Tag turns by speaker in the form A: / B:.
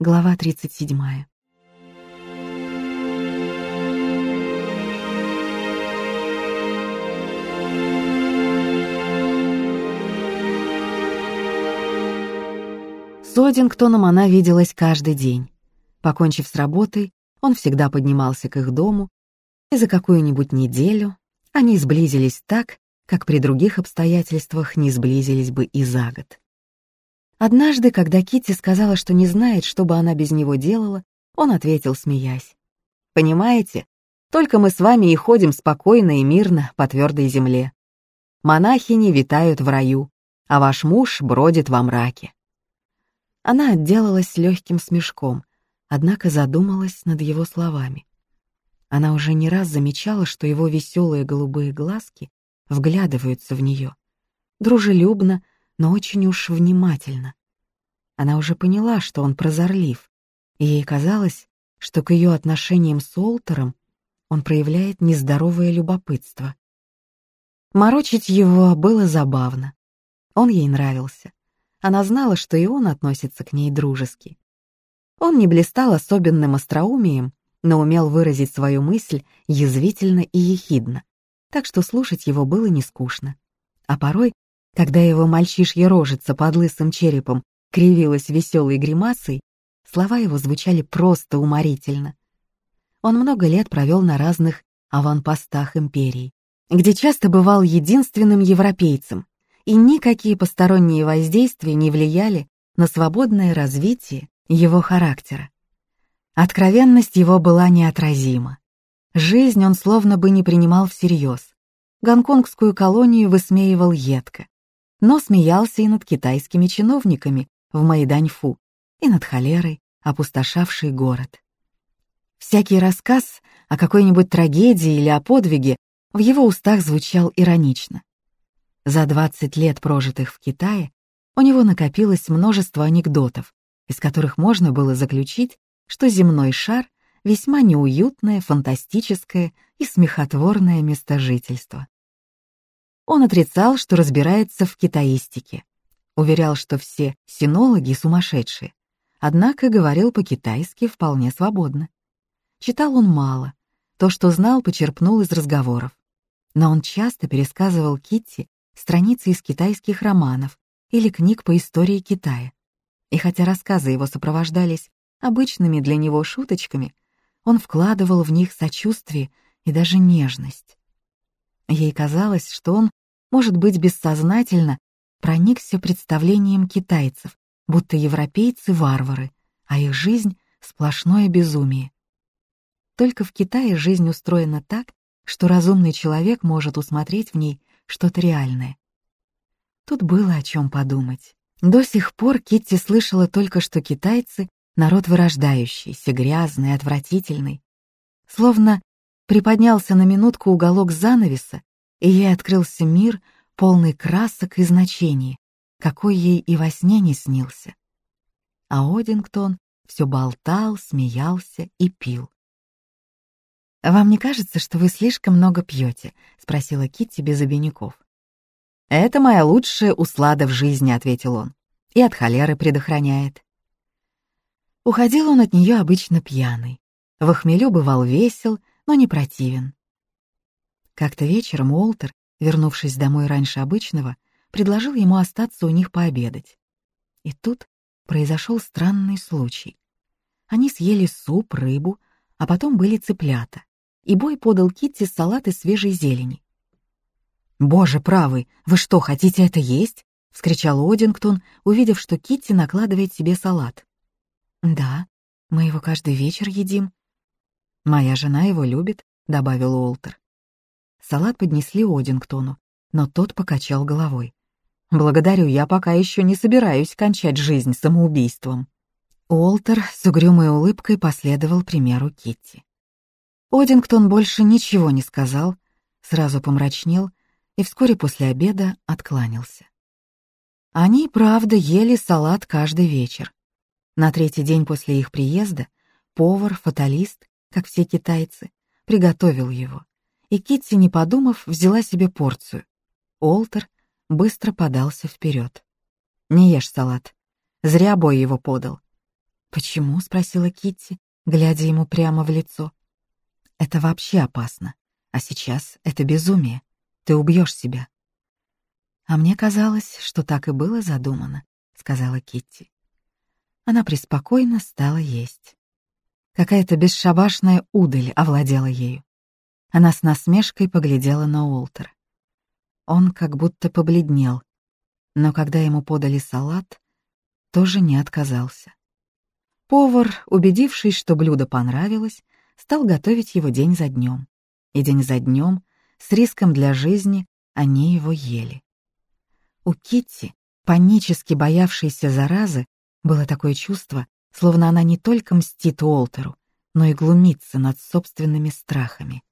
A: Глава 37. С Одингтоном она виделась каждый день. Покончив с работой, он всегда поднимался к их дому, и за какую-нибудь неделю они сблизились так, как при других обстоятельствах не сблизились бы и за год. Однажды, когда Китти сказала, что не знает, что бы она без него делала, он ответил, смеясь. «Понимаете, только мы с вами и ходим спокойно и мирно по твердой земле. Монахини витают в раю, а ваш муж бродит во мраке». Она отделалась легким смешком, однако задумалась над его словами. Она уже не раз замечала, что его веселые голубые глазки вглядываются в нее. Дружелюбно, но очень уж внимательно. Она уже поняла, что он прозорлив, и ей казалось, что к ее отношениям с Олтером он проявляет нездоровое любопытство. Морочить его было забавно. Он ей нравился. Она знала, что и он относится к ней дружески. Он не блистал особенным остроумием, но умел выразить свою мысль язвительно и ехидно, так что слушать его было не скучно. А порой когда его мальчишья рожица под лысым черепом кривилась веселой гримасой, слова его звучали просто уморительно. Он много лет провел на разных аванпостах империи, где часто бывал единственным европейцем, и никакие посторонние воздействия не влияли на свободное развитие его характера. Откровенность его была неотразима. Жизнь он словно бы не принимал всерьез. Гонконгскую колонию высмеивал едко но смеялся и над китайскими чиновниками в Майданьфу, и над холерой, опустошавшей город. Всякий рассказ о какой-нибудь трагедии или о подвиге в его устах звучал иронично. За 20 лет, прожитых в Китае, у него накопилось множество анекдотов, из которых можно было заключить, что земной шар — весьма неуютное, фантастическое и смехотворное место жительства. Он отрицал, что разбирается в китаистике. Уверял, что все синологи сумасшедшие. Однако говорил по-китайски вполне свободно. Читал он мало. То, что знал, почерпнул из разговоров. Но он часто пересказывал Китти страницы из китайских романов или книг по истории Китая. И хотя рассказы его сопровождались обычными для него шуточками, он вкладывал в них сочувствие и даже нежность. Ей казалось, что он может быть, бессознательно проникся представлением китайцев, будто европейцы — варвары, а их жизнь — сплошное безумие. Только в Китае жизнь устроена так, что разумный человек может усмотреть в ней что-то реальное. Тут было о чем подумать. До сих пор Китти слышала только, что китайцы — народ вырождающийся, грязный, отвратительный. Словно приподнялся на минутку уголок занавеса, и ей открылся мир, полный красок и значений, какой ей и во сне не снился. А Одингтон все болтал, смеялся и пил. «Вам не кажется, что вы слишком много пьете?» — спросила Китти без обиняков. «Это моя лучшая услада в жизни», — ответил он, — «и от холеры предохраняет». Уходил он от нее обычно пьяный. В хмелю бывал весел, но не противен. Как-то вечером Уолтер, вернувшись домой раньше обычного, предложил ему остаться у них пообедать. И тут произошел странный случай. Они съели суп, рыбу, а потом были цыплята, и Бой подал Китти салат из свежей зелени. «Боже правый, вы что, хотите это есть?» — вскричал Одингтон, увидев, что Китти накладывает себе салат. «Да, мы его каждый вечер едим». «Моя жена его любит», — добавил Уолтер. Салат поднесли Одингтону, но тот покачал головой. «Благодарю, я пока еще не собираюсь кончать жизнь самоубийством». Уолтер с угрюмой улыбкой последовал примеру Китти. Одингтон больше ничего не сказал, сразу помрачнел и вскоре после обеда откланялся. Они, правда, ели салат каждый вечер. На третий день после их приезда повар, фаталист, как все китайцы, приготовил его и Китти, не подумав, взяла себе порцию. Олтер быстро подался вперед. «Не ешь салат. Зря бой его подал. «Почему?» — спросила Китти, глядя ему прямо в лицо. «Это вообще опасно. А сейчас это безумие. Ты убьешь себя». «А мне казалось, что так и было задумано», — сказала Китти. Она преспокойно стала есть. Какая-то бесшабашная удаль овладела ею. Она с насмешкой поглядела на Уолтера. Он как будто побледнел, но когда ему подали салат, тоже не отказался. Повар, убедившись, что блюдо понравилось, стал готовить его день за днем. И день за днем, с риском для жизни, они его ели. У Китти, панически боявшейся заразы, было такое чувство, словно она не только мстит Уолтеру, но и глумится над собственными страхами.